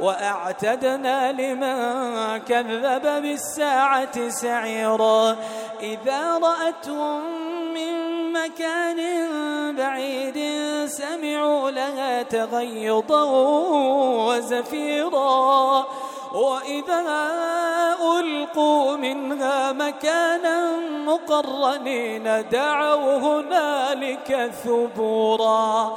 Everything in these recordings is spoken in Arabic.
وأعتدنا لمن كذب بالساعة سعيرا. إذا رأتهم من مكان بعيد سمعوا لها تغيظا وزفيرا. وإذا ألقوا منها مكانا مقرنين دعوا هنالك ثبورا.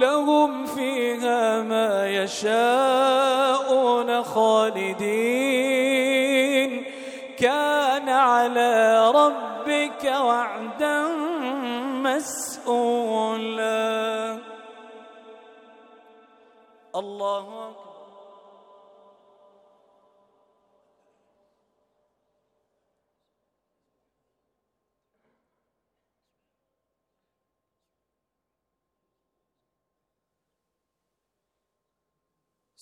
لهم فيها ما يشاءون خالدين. كان على ربك وعدا مسؤولا. الله أكبر.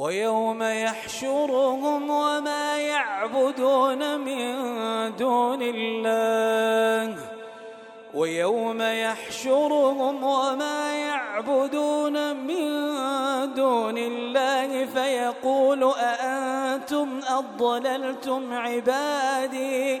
ويوم يحشرهم وما يعبدون من دون الله. ويوم يحشرهم وما يعبدون من دون الله. فيقول أأنتم أضللتم عبادي؟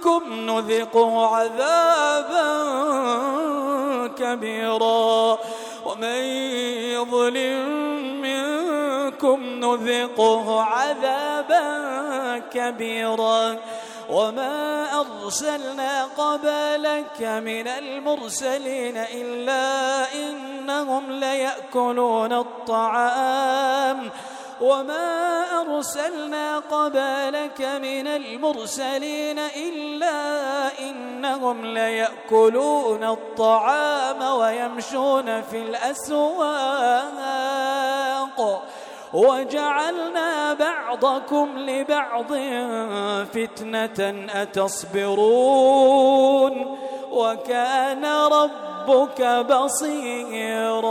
منكم نذقه عذابا كبيرا. ومن يظلم منكم نذقه عذابا كبيرا. وما أرسلنا قبلك من المرسلين إلا إنهم ليأكلون الطعام. وما أرسلنا قبلك من المرسلين إلا إنهم ليأكلون الطعام ويمشون في الأسواق وجعلنا بعضكم لبعض فتنة أتصبرون وكان ربك بصيرا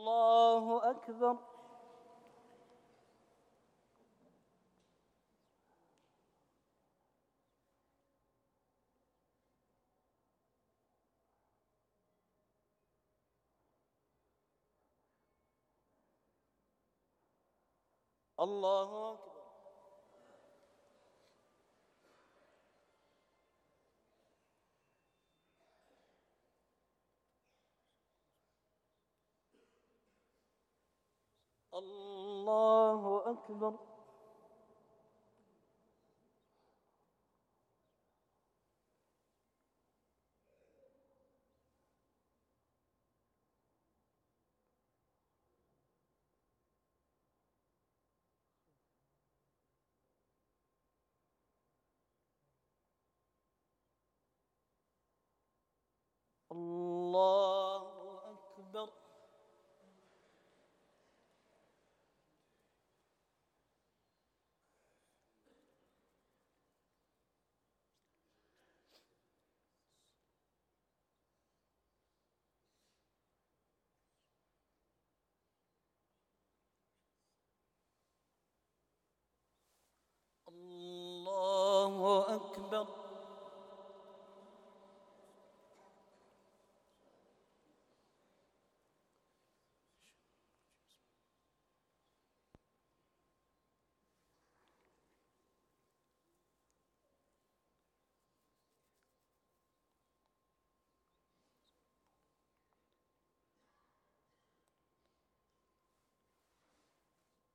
الله أكبر. الله أكبر. الله أكبر الله أكبر الله أكبر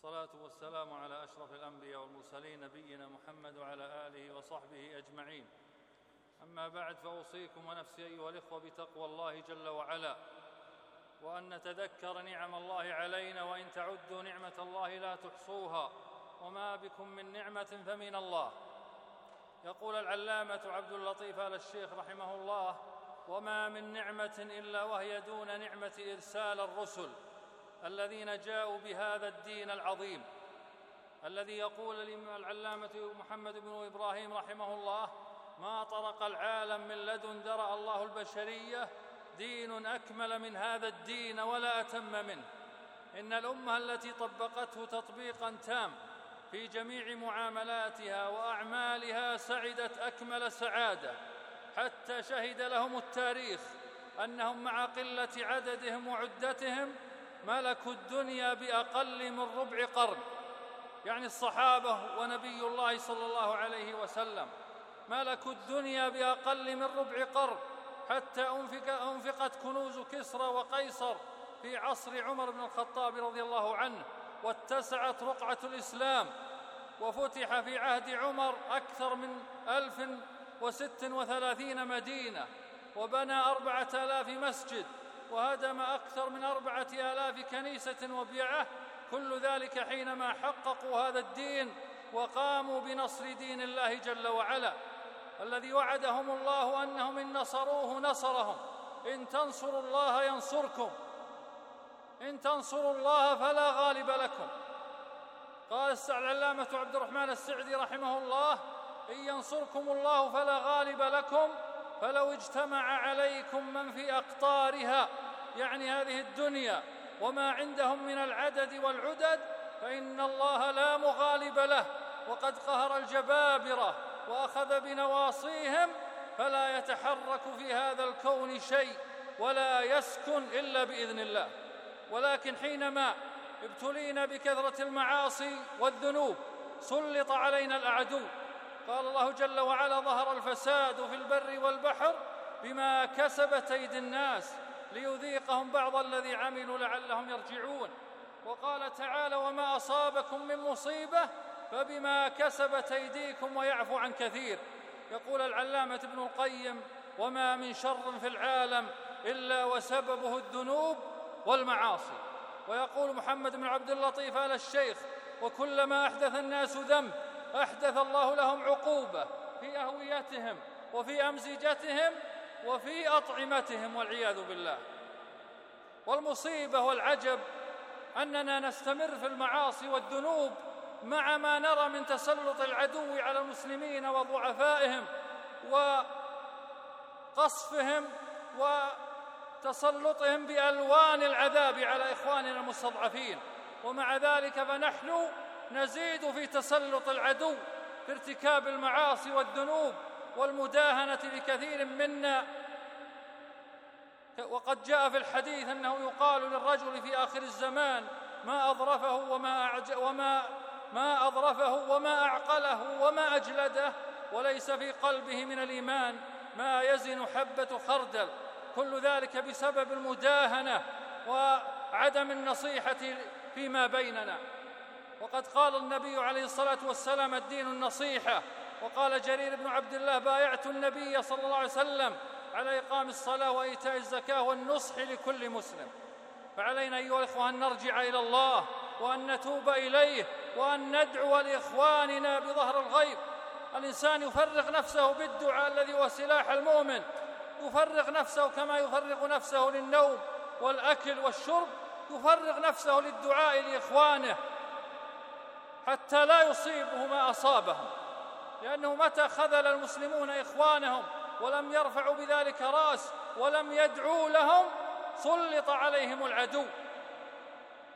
الصلاة والسلام على أشرف الأنبياء والمرسلين نبينا محمد وعلى آله وصحبه أجمعين. أما بعد فأوصيكم ونفسي أيها الإخوة بتقوى الله جل وعلا وأن نتذكر نعم الله علينا وإن تعدوا نعمة الله لا تحصوها وما بكم من نعمة فمن الله. يقول العلامة عبد اللطيف آل الشيخ رحمه الله وما من نعمة إلا وهي دون نعمة إرسال الرسل. الذين جاءوا بهذا الدين العظيم الذي يقول الإمام العلامة محمد بن إبراهيم رحمه الله ما طرق العالم من لدن درأ الله البشرية دين أكمل من هذا الدين ولا أتم منه. إن الأمة التي طبقته تطبيقا تام في جميع معاملاتها وأعمالها سعدت أكمل سعادة حتى شهد لهم التاريخ أنهم مع قلة عددهم وعدتهم ملكوا الدنيا بأقل من ربع قرن. يعني الصحابة ونبي الله صلى الله عليه وسلم. ملكوا الدنيا بأقل من ربع قرن. حتى أنفق أنفقت كنوز كسرى وقيصر في عصر عمر بن الخطاب رضي الله عنه واتسعت رقعة الإسلام وفتح في عهد عمر أكثر من ألف وست وثلاثين مدينة وبنى أربعة آلاف مسجد. وهدم أكثر من أربعة آلاف كنيسة وبيعة كل ذلك حينما حققوا هذا الدين وقاموا بنصر دين الله جل وعلا. الذي وعدهم الله أنهم إن نصروه نصرهم. إن تنصروا الله ينصركم. إن تنصروا الله فلا غالب لكم. قال العلامة عبد الرحمن السعدي رحمه الله إن ينصركم الله فلا غالب لكم. فلو اجتمع عليكم من في أقطارها يعني هذه الدنيا وما عندهم من العدد والعدد فإن الله لا مغالب له وقد قهر الجبابرة وأخذ بنواصيهم فلا يتحرك في هذا الكون شيء ولا يسكن إلا بإذن الله. ولكن حينما ابتلينا بكثرة المعاصي والذنوب سلط علينا الأعدو قال الله جل وعلا ظهر الفساد في البر والبحر بما كسبت أيدي الناس ليذيقهم بعض الذي عملوا لعلهم يرجعون. وقال تعالى وما أصابكم من مصيبة فبما كسبت أيديكم ويعفو عن كثير. يقول العلامة ابن القيم وما من شر في العالم إلا وسببه الذنوب والمعاصي. ويقول محمد بن عبد اللطيف آل الشيخ وكلما أحدث الناس ذنب أحدث الله لهم عقوبة في أهويتهم وفي أمزجتهم وفي أطعمتهم والعياذ بالله. والمصيبة والعجب أننا نستمر في المعاصي والذنوب مع ما نرى من تسلط العدو على المسلمين وضعفائهم وقصفهم وتسلطهم بألوان العذاب على إخواننا المستضعفين. ومع ذلك فنحن نزيد في تسلط العدو في ارتكاب المعاصي والذنوب والمداهنة لكثير منا. وقد جاء في الحديث أنه يقال للرجل في آخر الزمان ما أظرفه وما أعج وما ما أظرفه وما أعقله وما أجلده وليس في قلبه من الإيمان ما يزن حبة خردل. كل ذلك بسبب المداهنة وعدم النصيحة فيما بيننا. وقد قال النبي عليه الصلاة والسلام الدين النصيحة وقال جرير بن عبد الله بايعت النبي صلى الله عليه وسلم على إقام الصلاة وإيتاء الزكاة والنصح لكل مسلم. فعلينا أيها الإخوة أن نرجع إلى الله وأن نتوب إليه وأن ندعو لإخواننا بظهر الغيب. الإنسان يفرغ نفسه بالدعاء الذي هو سلاح المؤمن يفرغ نفسه كما يفرغ نفسه للنوم والأكل والشرب يفرغ نفسه للدعاء لإخوانه. حتى لا يصيبه ما أصابهم لأنه متى خذل المسلمون إخوانهم ولم يرفعوا بذلك رأس ولم يدعوا لهم سلط عليهم العدو.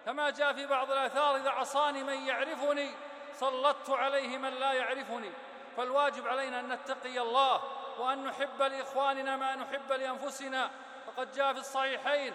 كما جاء في بعض الآثار إذا عصاني من يعرفني سلطت عليه من لا يعرفني. فالواجب علينا أن نتقي الله وأن نحب لإخواننا ما نحب لأنفسنا. فقد جاء في الصحيحين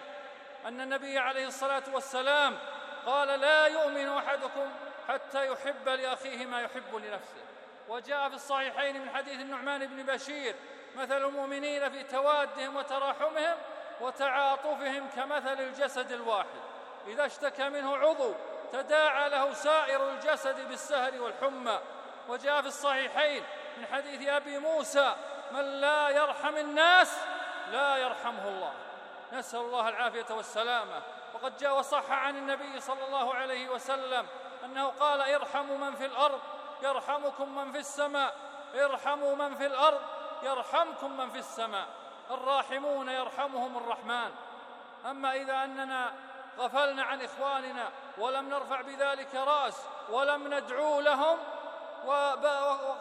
أن النبي عليه الصلاة والسلام قال لا يؤمن أحدكم حتى يحب لأخيه ما يحب لنفسه. وجاء في الصحيحين من حديث النعمان بن بشير مثل المؤمنين في توادهم وتراحمهم وتعاطفهم كمثل الجسد الواحد. إذا اشتكى منه عضو تداعى له سائر الجسد بالسهر والحمى. وجاء في الصحيحين من حديث أبي موسى من لا يرحم الناس لا يرحمه الله. نسأل الله العافية والسلامة. وقد جاء وصح عن النبي صلى الله عليه وسلم أنه قال ارحموا من في الأرض يرحمكم من في السماء ارحموا من في الأرض يرحمكم من في السماء. الراحمون يرحمهم الرحمن. أما إذا أننا غفلنا عن إخواننا ولم نرفع بذلك رأس ولم ندعو لهم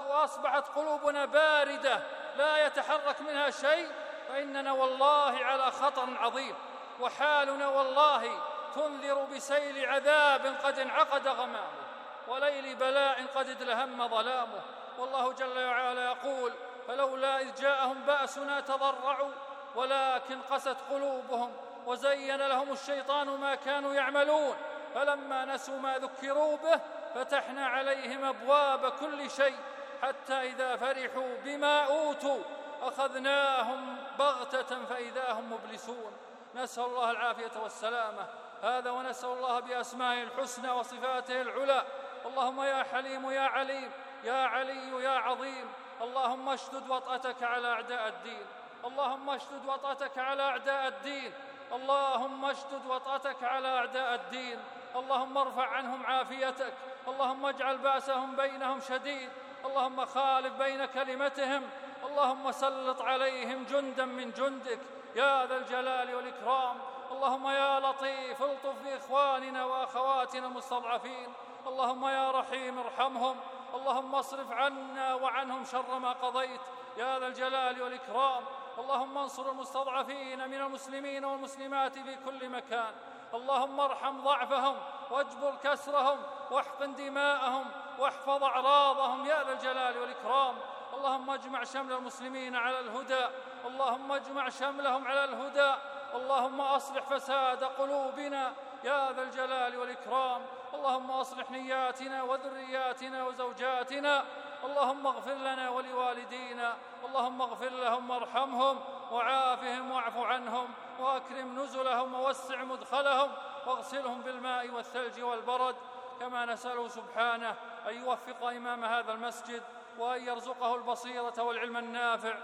وأصبحت قلوبنا باردة لا يتحرك منها شيء فإننا والله على خطر عظيم. وحالنا والله تنذر بسيل عذاب قد انعقد غمامه وليل بلاء قد ادلهم ظلامه. والله جل وعلا يقول فلولا إذ جاءهم بأسنا تضرعوا ولكن قست قلوبهم وزين لهم الشيطان ما كانوا يعملون. فلما نسوا ما ذكروا به فتحنا عليهم أبواب كل شيء حتى إذا فرحوا بما أوتوا أخذناهم بغتة فإذا هم مبلسون. نسأل الله العافية والسلامة. هذا ونسأل الله بأسمائه الحسنى وصفاته العلى. اللهم يا حليم يا عليم يا علي يا عظيم. اللهم اشدد وطأتك على أعداء الدين. اللهم اشدد وطأتك على أعداء الدين. اللهم اشدد وطأتك على أعداء الدين. اللهم ارفع عنهم عافيتك. اللهم اجعل بأسهم بينهم شديد. اللهم خالف بين كلمتهم. اللهم سلط عليهم جندا من جندك. يا ذا الجلال والإكرام. اللهم يا لطيف الطف بإخواننا وأخواتنا المستضعفين. اللهم يا رحيم ارحمهم. اللهم اصرف عنا وعنهم شر ما قضيت. يا ذا الجلال والإكرام. اللهم انصر المستضعفين من المسلمين والمسلمات في كل مكان. اللهم ارحم ضعفهم واجبر كسرهم واحقن دماءهم واحفظ أعراضهم. يا ذا الجلال والإكرام. اللهم اجمع شمل المسلمين على الهدى. اللهم اجمع شملهم على الهدى. اللهم أصلح فساد قلوبنا يا ذا الجلال والإكرام. اللهم أصلح نياتنا وذرياتنا وزوجاتنا. اللهم اغفر لنا ولوالدينا. اللهم اغفر لهم وارحمهم وعافهم واعف عنهم وأكرم نزلهم ووسع مدخلهم واغسلهم بالماء والثلج والبرد. كما نسأله سبحانه أن يوفق إمام هذا المسجد وأن يرزقه البصيرة والعلم النافع.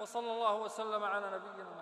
وصلى الله وسلم على نبينا محمد.